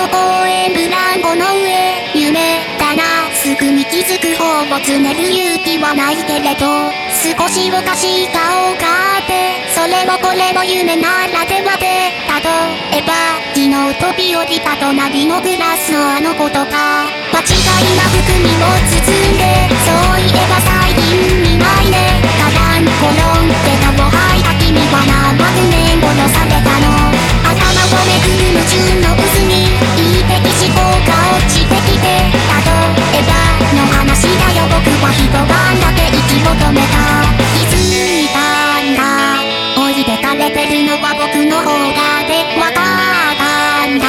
の公園ブランコの上夢だなすぐに気づく方もつねる勇気はないけれど少しおかしい顔があってそれもこれも夢ならではで例えば昨日飛び降りた隣のグラスのあの子とか。間違いなく国を包んでは一晩だけ息を止めた気づいたんだ置いてかれてるのは僕の方がでわかったんだ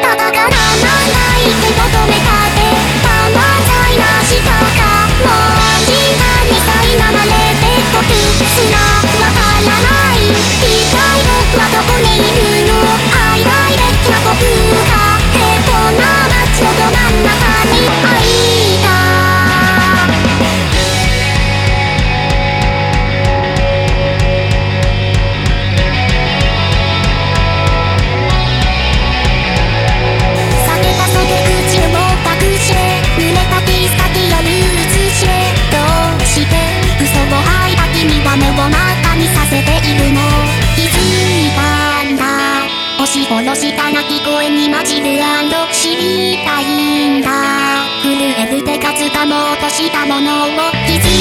叩かならないけど止めたってたまざいなしたかもう時間に苛まれて僕すらわからない一体僕はどこにいるの愛ダイレクトな僕が平凡な街のど真ん中に愛だは目を真っ赤にさせているの。気づいたんだ。押し殺した鳴き声に混じる知りたいんだ。震える手が掴もうとしたものを気づいて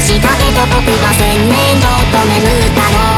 し試しに過ごした。けど僕は千年と眠ったの